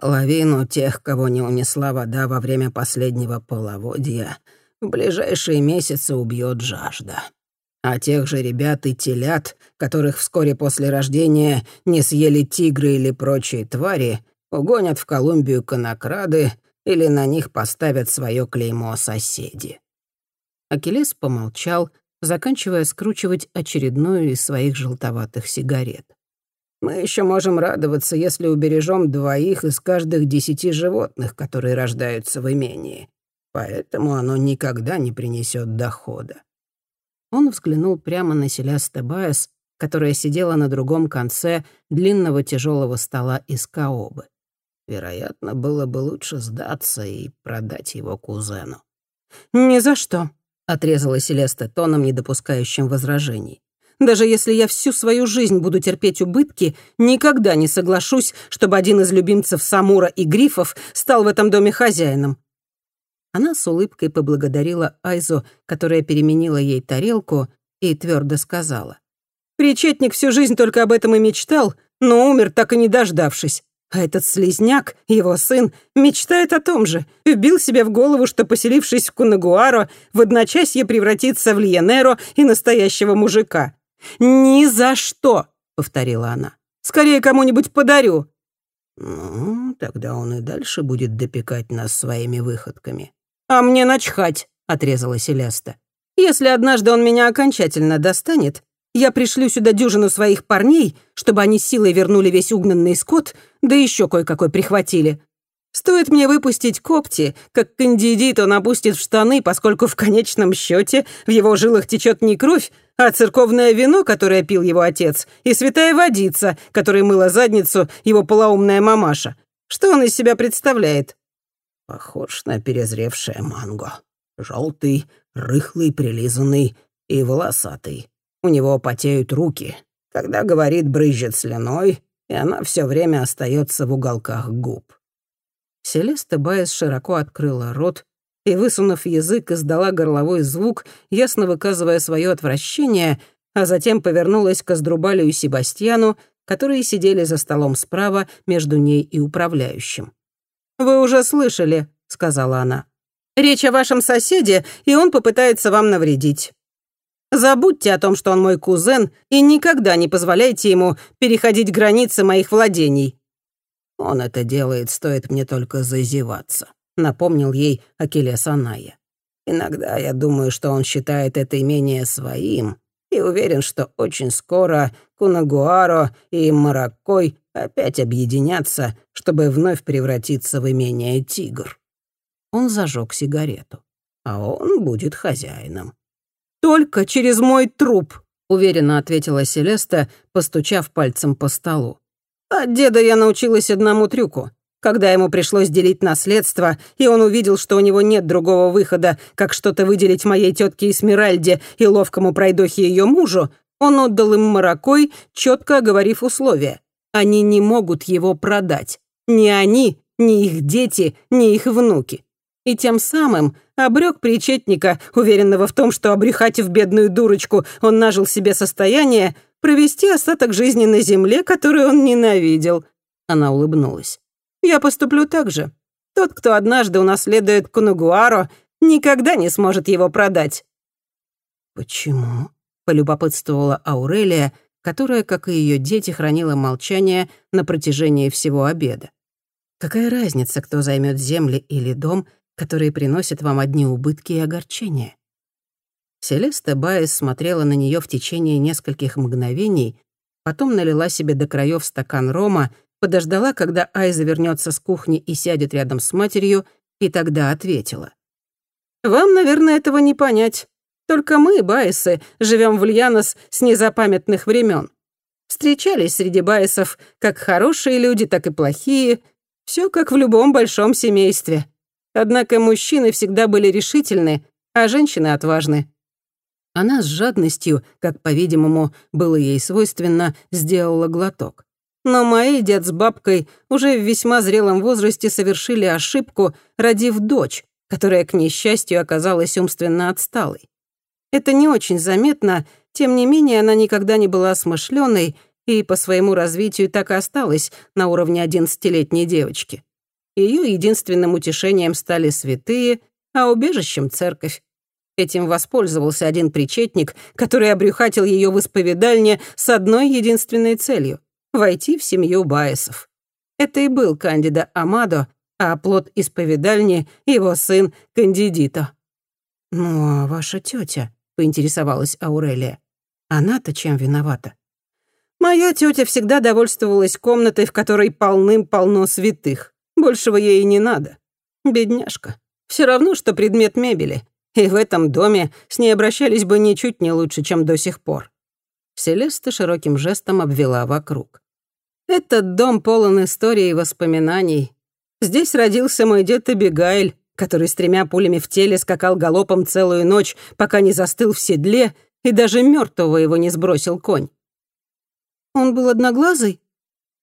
Половину тех, кого не унесла вода во время последнего половодья, в ближайшие месяцы убьет жажда. А тех же ребят и телят, которых вскоре после рождения не съели тигры или прочие твари, угонят в Колумбию конокрады или на них поставят свое клеймо соседи. Акелес помолчал, заканчивая скручивать очередную из своих желтоватых сигарет. «Мы еще можем радоваться, если убережем двоих из каждых десяти животных, которые рождаются в имении. Поэтому оно никогда не принесет дохода». Он взглянул прямо на Селеста Баэс, которая сидела на другом конце длинного тяжелого стола из каобы. Вероятно, было бы лучше сдаться и продать его кузену. «Ни за что», — отрезала Селеста тоном, не допускающим возражений. «Даже если я всю свою жизнь буду терпеть убытки, никогда не соглашусь, чтобы один из любимцев Самура и Грифов стал в этом доме хозяином». Она с улыбкой поблагодарила Айзу, которая переменила ей тарелку, и твердо сказала. «Причетник всю жизнь только об этом и мечтал, но умер, так и не дождавшись. А этот слезняк, его сын, мечтает о том же. Вбил себе в голову, что, поселившись в Кунагуаро, в одночасье превратится в Льенеро и настоящего мужика. «Ни за что!» — повторила она. «Скорее кому-нибудь подарю». «Ну, тогда он и дальше будет допекать нас своими выходками». «А мне начхать», — отрезала Селеста. «Если однажды он меня окончательно достанет, я пришлю сюда дюжину своих парней, чтобы они силой вернули весь угнанный скот, да еще кое-какой прихватили. Стоит мне выпустить когти, как кандидит он опустит в штаны, поскольку в конечном счете в его жилах течет не кровь, а церковное вино, которое пил его отец, и святая водица, которой мыла задницу его полоумная мамаша. Что он из себя представляет? Похож на перезревшее манго. Желтый, рыхлый, прилизанный и волосатый. У него потеют руки. Когда говорит, брызжет слюной, и она все время остается в уголках губ. Селеста Байес широко открыла рот и, высунув язык, издала горловой звук, ясно выказывая свое отвращение, а затем повернулась к Аздрубалю и Себастьяну, которые сидели за столом справа между ней и управляющим. «Вы уже слышали», — сказала она. «Речь о вашем соседе, и он попытается вам навредить. Забудьте о том, что он мой кузен, и никогда не позволяйте ему переходить границы моих владений». «Он это делает, стоит мне только зазеваться», — напомнил ей Акелес Аная. «Иногда я думаю, что он считает это имение своим, и уверен, что очень скоро Кунагуаро и Маракой опять объединятся, чтобы вновь превратиться в имение Тигр». Он зажег сигарету. «А он будет хозяином только через мой труп», — уверенно ответила Селеста, постучав пальцем по столу. «От деда я научилась одному трюку. Когда ему пришлось делить наследство, и он увидел, что у него нет другого выхода, как что-то выделить моей тетке Эсмеральде и ловкому пройдохе ее мужу, он отдал им маракой, четко оговорив условия. Они не могут его продать. Ни они, ни их дети, ни их внуки и тем самым обрек причетника, уверенного в том, что обрехатив бедную дурочку, он нажил себе состояние, провести остаток жизни на земле, которую он ненавидел. Она улыбнулась. «Я поступлю так же. Тот, кто однажды унаследует Кунугуаро, никогда не сможет его продать». «Почему?» — полюбопытствовала Аурелия, которая, как и ее дети, хранила молчание на протяжении всего обеда. «Какая разница, кто займет земли или дом, которые приносят вам одни убытки и огорчения. Селеста Байес смотрела на нее в течение нескольких мгновений, потом налила себе до краев стакан рома, подождала, когда Айза вернется с кухни и сядет рядом с матерью, и тогда ответила. «Вам, наверное, этого не понять. Только мы, Байесы, живем в Льянос с незапамятных времен. Встречались среди Байесов как хорошие люди, так и плохие. Все как в любом большом семействе. Однако мужчины всегда были решительны, а женщины отважны. Она с жадностью, как, по-видимому, было ей свойственно, сделала глоток. Но мои дед с бабкой уже в весьма зрелом возрасте совершили ошибку, родив дочь, которая, к несчастью, оказалась умственно отсталой. Это не очень заметно, тем не менее она никогда не была смышленой и по своему развитию так и осталась на уровне одиннадцатилетней девочки. ее единственным утешением стали святые, а убежищем — церковь. Этим воспользовался один причетник, который обрюхатил ее в исповедальне с одной единственной целью — войти в семью Баесов. Это и был кандида Амадо, а плод исповедальни — его сын Кандидито. «Ну, а ваша тетя, поинтересовалась Аурелия. «Она-то чем виновата?» «Моя тетя всегда довольствовалась комнатой, в которой полным-полно святых. Большего ей не надо. Бедняжка. Все равно, что предмет мебели. И в этом доме с ней обращались бы ничуть не лучше, чем до сих пор». Селеста широким жестом обвела вокруг. «Этот дом полон историй и воспоминаний. Здесь родился мой дед Эбигайль, который с тремя пулями в теле скакал галопом целую ночь, пока не застыл в седле, и даже мертвого его не сбросил конь. «Он был одноглазый?»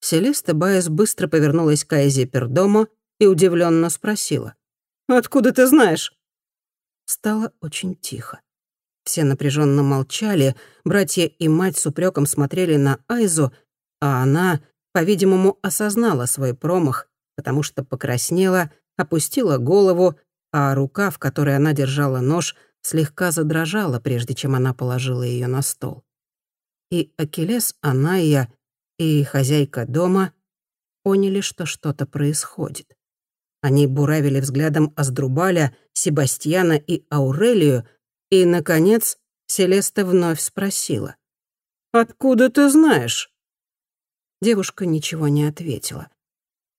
Селеста Байес быстро повернулась к Айзе Пердомо и удивленно спросила. «Откуда ты знаешь?» Стало очень тихо. Все напряженно молчали, братья и мать с упреком смотрели на Айзу, а она, по-видимому, осознала свой промах потому что покраснела, опустила голову, а рука, в которой она держала нож, слегка задрожала, прежде чем она положила ее на стол. И Акелес, Аная и хозяйка дома поняли, что что-то происходит. Они буравили взглядом Аздрубаля, Себастьяна и Аурелию, и, наконец, Селеста вновь спросила. «Откуда ты знаешь?» Девушка ничего не ответила.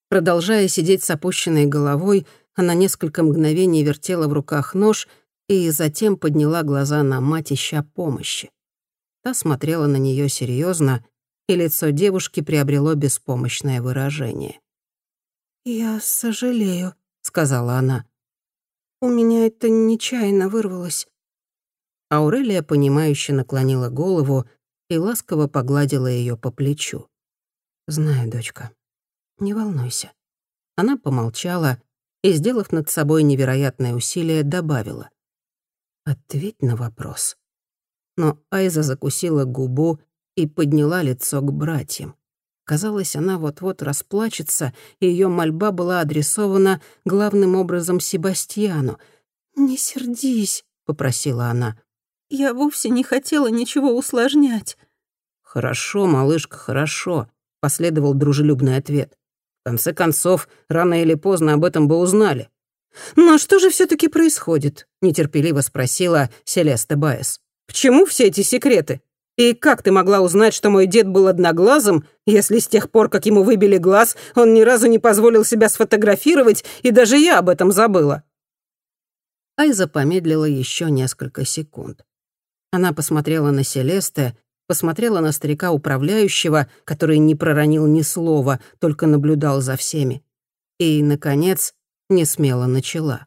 Продолжая сидеть с опущенной головой, она несколько мгновений вертела в руках нож и затем подняла глаза на мать, ища помощи. Та смотрела на нее серьезно, и лицо девушки приобрело беспомощное выражение. «Я сожалею», — сказала она. «У меня это нечаянно вырвалось». Аурелия, понимающе наклонила голову и ласково погладила ее по плечу. «Знаю, дочка, не волнуйся». Она помолчала и, сделав над собой невероятное усилие, добавила. «Ответь на вопрос». Но Айза закусила губу и подняла лицо к братьям. Казалось, она вот-вот расплачется, и ее мольба была адресована главным образом Себастьяну. «Не сердись», — попросила она. «Я вовсе не хотела ничего усложнять». «Хорошо, малышка, хорошо», — последовал дружелюбный ответ. В конце концов, рано или поздно об этом бы узнали. «Но что же все таки происходит?» — нетерпеливо спросила Селеста Баес. «К чему все эти секреты? И как ты могла узнать, что мой дед был одноглазым, если с тех пор, как ему выбили глаз, он ни разу не позволил себя сфотографировать, и даже я об этом забыла?» Айза помедлила еще несколько секунд. Она посмотрела на Селесте, посмотрела на старика-управляющего, который не проронил ни слова, только наблюдал за всеми. И, наконец, не смело начала.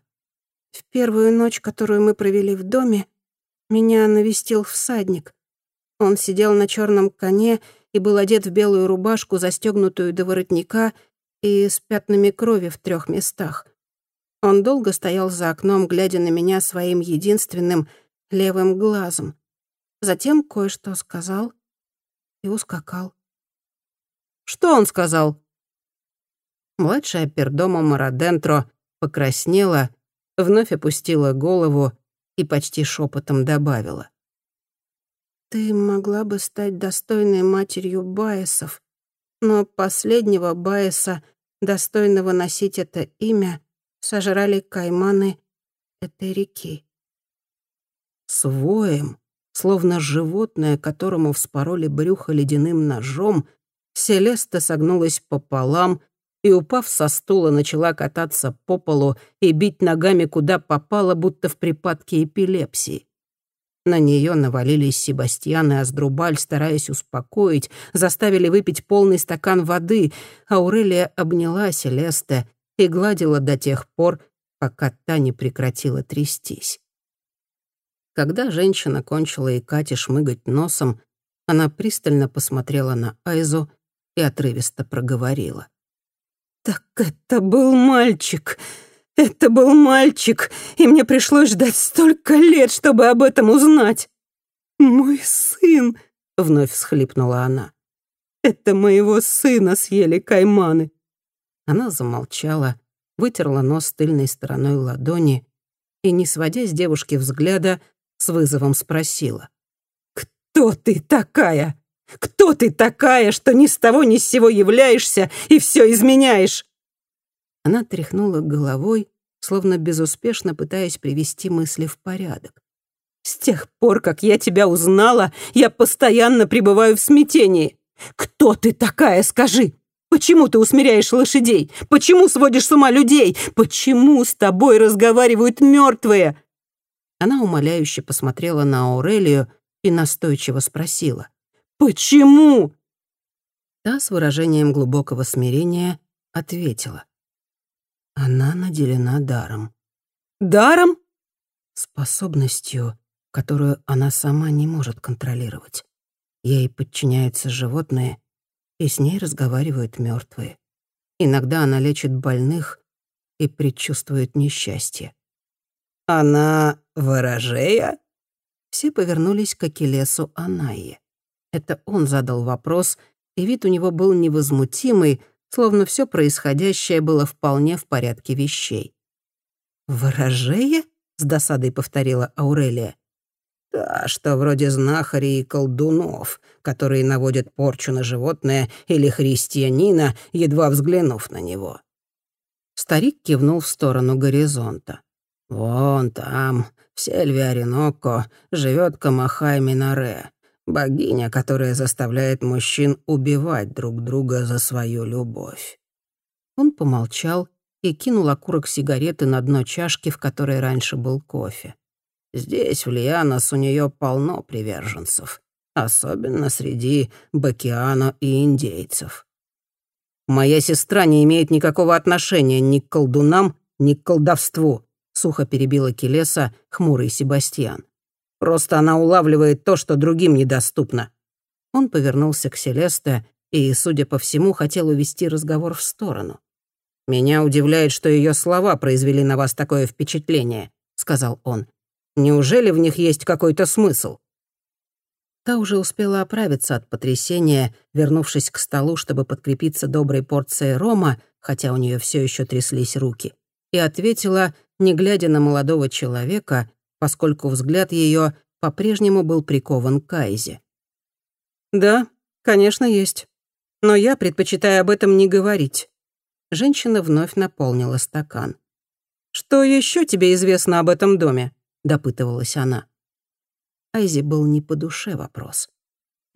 «В первую ночь, которую мы провели в доме, меня навестил всадник. Он сидел на черном коне и был одет в белую рубашку, застегнутую до воротника и с пятнами крови в трех местах. Он долго стоял за окном, глядя на меня своим единственным левым глазом. Затем кое-что сказал и ускакал. «Что он сказал?» Младшая пердома Марадентро покраснела, вновь опустила голову и почти шепотом добавила. «Ты могла бы стать достойной матерью Баесов, но последнего Баеса, достойного носить это имя, сожрали кайманы этой реки». С воем Словно животное, которому вспороли брюхо ледяным ножом, Селеста согнулась пополам и, упав со стула, начала кататься по полу и бить ногами куда попало, будто в припадке эпилепсии. На нее навалились Себастьян и Аздрубаль, стараясь успокоить, заставили выпить полный стакан воды. Аурелия обняла Селеста и гладила до тех пор, пока та не прекратила трястись. Когда женщина кончила и Кате шмыгать носом, она пристально посмотрела на Айзу и отрывисто проговорила. «Так это был мальчик! Это был мальчик, и мне пришлось ждать столько лет, чтобы об этом узнать! Мой сын!» — вновь всхлипнула она. «Это моего сына съели кайманы!» Она замолчала вытерла нос тыльной стороной ладони и, не сводя с девушки взгляда, с вызовом спросила. «Кто ты такая? Кто ты такая, что ни с того ни с сего являешься и все изменяешь?» Она тряхнула головой, словно безуспешно пытаясь привести мысли в порядок. «С тех пор, как я тебя узнала, я постоянно пребываю в смятении. Кто ты такая, скажи? Почему ты усмиряешь лошадей? Почему сводишь с ума людей? Почему с тобой разговаривают мертвые? Она умоляюще посмотрела на Аурелию и настойчиво спросила. «Почему?» Та с выражением глубокого смирения ответила. Она наделена даром. Даром? Способностью, которую она сама не может контролировать. Ей подчиняются животные, и с ней разговаривают мертвые. Иногда она лечит больных и предчувствует несчастье. «Она ворожея?» Все повернулись к Акелесу Анайе. Это он задал вопрос, и вид у него был невозмутимый, словно все происходящее было вполне в порядке вещей. «Ворожея?» — с досадой повторила Аурелия. «Да, что вроде знахарей и колдунов, которые наводят порчу на животное или христианина, едва взглянув на него». Старик кивнул в сторону горизонта. «Вон там, в сельве Оринокко, живет Камахай Минаре, богиня, которая заставляет мужчин убивать друг друга за свою любовь». Он помолчал и кинул окурок сигареты на дно чашки, в которой раньше был кофе. Здесь, в Лианос, у нее полно приверженцев, особенно среди бакиано и индейцев. «Моя сестра не имеет никакого отношения ни к колдунам, ни к колдовству», — сухо перебила Келеса хмурый Себастьян. «Просто она улавливает то, что другим недоступно». Он повернулся к Селесте и, судя по всему, хотел увести разговор в сторону. «Меня удивляет, что ее слова произвели на вас такое впечатление», — сказал он. Неужели в них есть какой-то смысл?» Та уже успела оправиться от потрясения, вернувшись к столу, чтобы подкрепиться доброй порцией рома, хотя у нее все еще тряслись руки, и ответила, не глядя на молодого человека, поскольку взгляд ее по-прежнему был прикован к Айзе. «Да, конечно, есть. Но я предпочитаю об этом не говорить». Женщина вновь наполнила стакан. «Что еще тебе известно об этом доме?» — допытывалась она. Айзи был не по душе вопрос.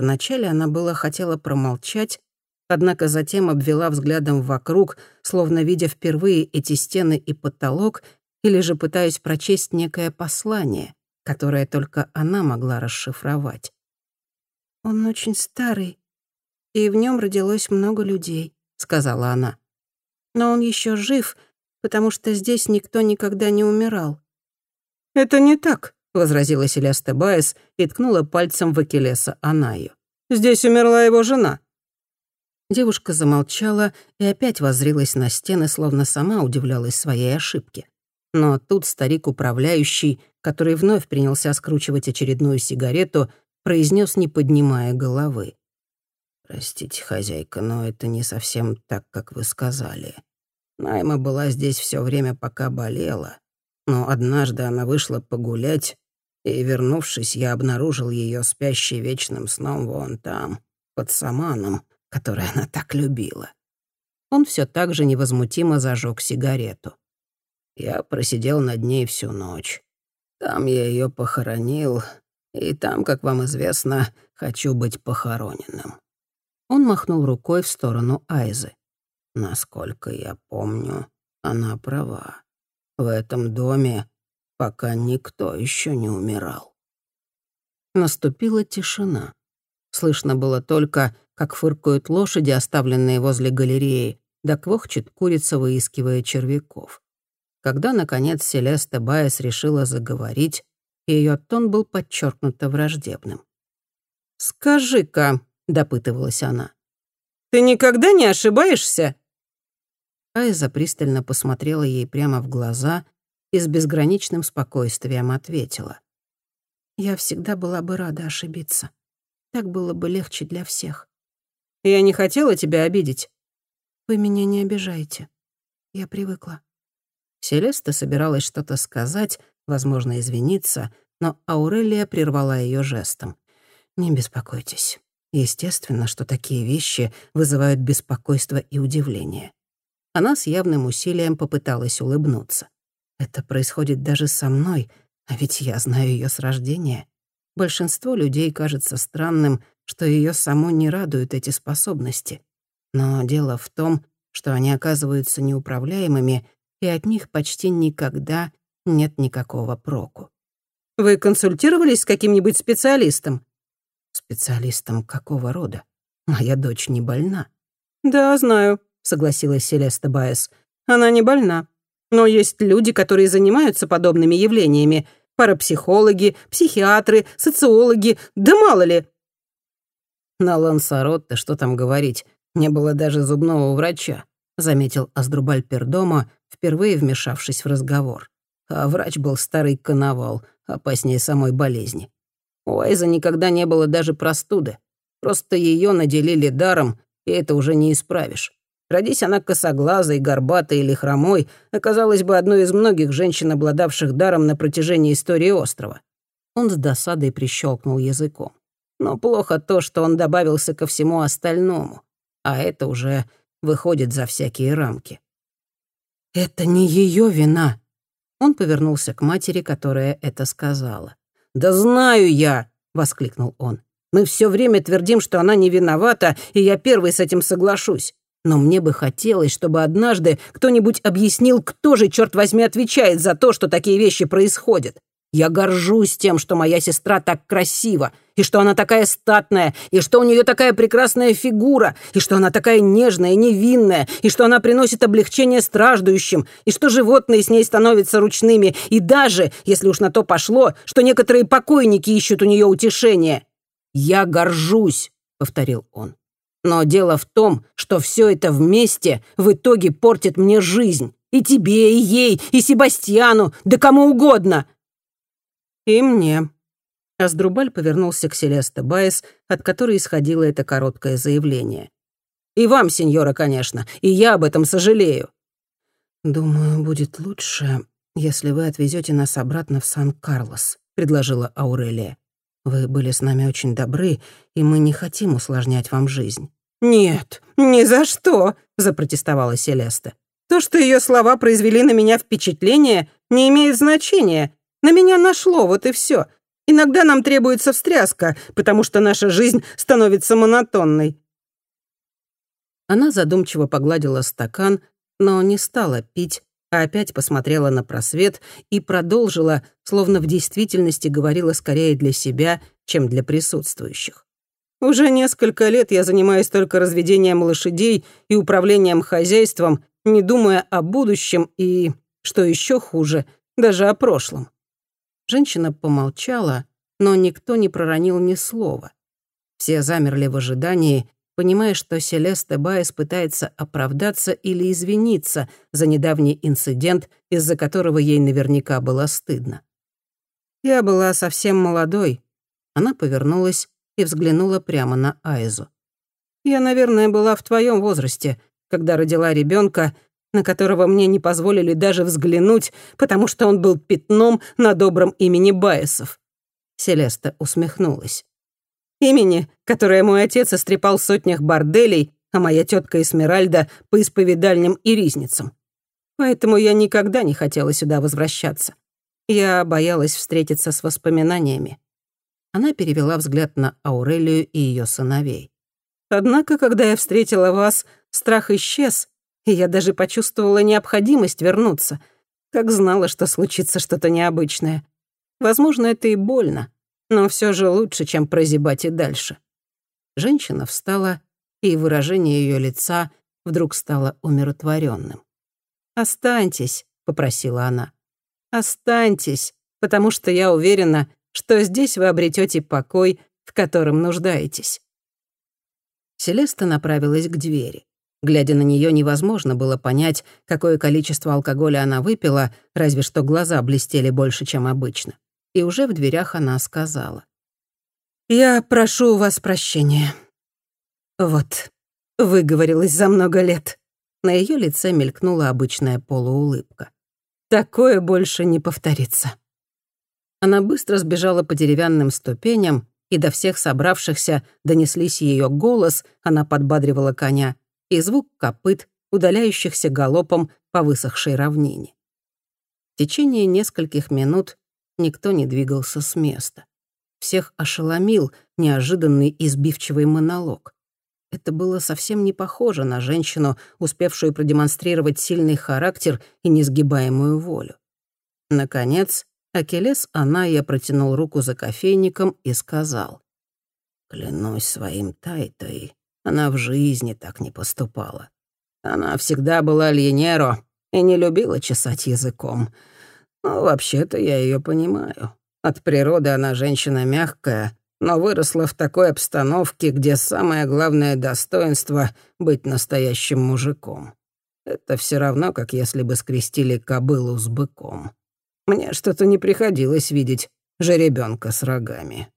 Вначале она была хотела промолчать, однако затем обвела взглядом вокруг, словно видя впервые эти стены и потолок, или же пытаясь прочесть некое послание, которое только она могла расшифровать. «Он очень старый, и в нем родилось много людей», — сказала она. «Но он еще жив, потому что здесь никто никогда не умирал. «Это не так», — возразила Селеста Байес и ткнула пальцем в Акелеса Анаю. «Здесь умерла его жена». Девушка замолчала и опять воззрилась на стены, словно сама удивлялась своей ошибке. Но тут старик-управляющий, который вновь принялся скручивать очередную сигарету, произнес, не поднимая головы. «Простите, хозяйка, но это не совсем так, как вы сказали. Найма была здесь все время, пока болела. Но однажды она вышла погулять, и, вернувшись, я обнаружил ее спящей вечным сном вон там, под саманом, который она так любила. Он все так же невозмутимо зажег сигарету. Я просидел над ней всю ночь. Там я ее похоронил, и там, как вам известно, хочу быть похороненным. Он махнул рукой в сторону Айзы. Насколько я помню, она права в этом доме, пока никто еще не умирал. Наступила тишина. Слышно было только, как фыркают лошади, оставленные возле галереи, да квохчет курица, выискивая червяков. Когда, наконец, Селеста Байес решила заговорить, ее тон был подчеркнуто враждебным. «Скажи-ка», — допытывалась она, — «ты никогда не ошибаешься?» Айза пристально посмотрела ей прямо в глаза и с безграничным спокойствием ответила. «Я всегда была бы рада ошибиться. Так было бы легче для всех». «Я не хотела тебя обидеть». «Вы меня не обижаете. Я привыкла». Селеста собиралась что-то сказать, возможно, извиниться, но Аурелия прервала ее жестом. «Не беспокойтесь. Естественно, что такие вещи вызывают беспокойство и удивление». Она с явным усилием попыталась улыбнуться. «Это происходит даже со мной, а ведь я знаю ее с рождения. Большинство людей кажется странным, что ее саму не радуют эти способности. Но дело в том, что они оказываются неуправляемыми, и от них почти никогда нет никакого проку. «Вы консультировались с каким-нибудь специалистом?» «Специалистом какого рода? Моя дочь не больна». «Да, знаю», — согласилась Селеста Байес. «Она не больна. Но есть люди, которые занимаются подобными явлениями. Парапсихологи, психиатры, социологи, да мало ли». На Лансаротте, что там говорить, не было даже зубного врача, заметил Аздрубаль Пердома, впервые вмешавшись в разговор. А врач был старый коновал, опаснее самой болезни. У Айза никогда не было даже простуды. Просто ее наделили даром, и это уже не исправишь. Родись она косоглазой, горбатой или хромой, оказалась бы одной из многих женщин, обладавших даром на протяжении истории острова. Он с досадой прищелкнул языком. Но плохо то, что он добавился ко всему остальному, а это уже выходит за всякие рамки. «Это не ее вина», он повернулся к матери, которая это сказала. «Да знаю я!» — воскликнул он. «Мы все время твердим, что она не виновата, и я первый с этим соглашусь. Но мне бы хотелось, чтобы однажды кто-нибудь объяснил, кто же, черт возьми, отвечает за то, что такие вещи происходят. Я горжусь тем, что моя сестра так красива, и что она такая статная, и что у нее такая прекрасная фигура, и что она такая нежная и невинная, и что она приносит облегчение страждущим, и что животные с ней становятся ручными, и даже, если уж на то пошло, что некоторые покойники ищут у нее утешения. «Я горжусь», — повторил он. «Но дело в том, что все это вместе в итоге портит мне жизнь. И тебе, и ей, и Себастьяну, да кому угодно. «И мне». Аздрубаль повернулся к Селесте Байес, от которой исходило это короткое заявление. «И вам, сеньора, конечно, и я об этом сожалею». «Думаю, будет лучше, если вы отвезете нас обратно в Сан-Карлос», — предложила Аурелия. «Вы были с нами очень добры, и мы не хотим усложнять вам жизнь». «Нет, ни за что», — запротестовала Селеста. «То, что ее слова произвели на меня впечатление, не имеет значения. На меня нашло, вот и все. Иногда нам требуется встряска, потому что наша жизнь становится монотонной». Она задумчиво погладила стакан, но не стала пить, а опять посмотрела на просвет и продолжила, словно в действительности говорила скорее для себя, чем для присутствующих. «Уже несколько лет я занимаюсь только разведением лошадей и управлением хозяйством, не думая о будущем и, что еще хуже, даже о прошлом. Женщина помолчала, но никто не проронил ни слова. Все замерли в ожидании, понимая, что Селеста Байес пытается оправдаться или извиниться за недавний инцидент, из-за которого ей наверняка было стыдно. «Я была совсем молодой». Она повернулась и взглянула прямо на Айзу. «Я, наверное, была в твоем возрасте, когда родила ребенка на которого мне не позволили даже взглянуть, потому что он был пятном на добром имени Байесов. Селеста усмехнулась. Имени, которое мой отец истрепал в сотнях борделей, а моя тетка Эсмеральда по исповедальням и ризницам. Поэтому я никогда не хотела сюда возвращаться. Я боялась встретиться с воспоминаниями. Она перевела взгляд на Аурелию и ее сыновей. Однако, когда я встретила вас, страх исчез, и я даже почувствовала необходимость вернуться, как знала, что случится что-то необычное. Возможно, это и больно, но все же лучше, чем прозябать и дальше. Женщина встала, и выражение ее лица вдруг стало умиротворенным. «Останьтесь», — попросила она. «Останьтесь, потому что я уверена, что здесь вы обретете покой, в котором нуждаетесь». Селеста направилась к двери. Глядя на нее, невозможно было понять, какое количество алкоголя она выпила, разве что глаза блестели больше, чем обычно. И уже в дверях она сказала. «Я прошу у вас прощения. Вот, выговорилась за много лет». На ее лице мелькнула обычная полуулыбка. Такое больше не повторится. Она быстро сбежала по деревянным ступеням, и до всех собравшихся донеслись ее голос, она подбадривала коня, и звук копыт, удаляющихся галопом по высохшей равнине. В течение нескольких минут никто не двигался с места. Всех ошеломил неожиданный избивчивый монолог. Это было совсем не похоже на женщину, успевшую продемонстрировать сильный характер и несгибаемую волю. Наконец, Акелес Аная протянул руку за кофейником и сказал. «Клянусь своим Тайтой, она в жизни так не поступала. Она всегда была льенеро и не любила чесать языком. Но вообще-то я ее понимаю. От природы она женщина мягкая, но выросла в такой обстановке, где самое главное достоинство — быть настоящим мужиком. Это все равно, как если бы скрестили кобылу с быком. Мне что-то не приходилось видеть жеребенка с рогами.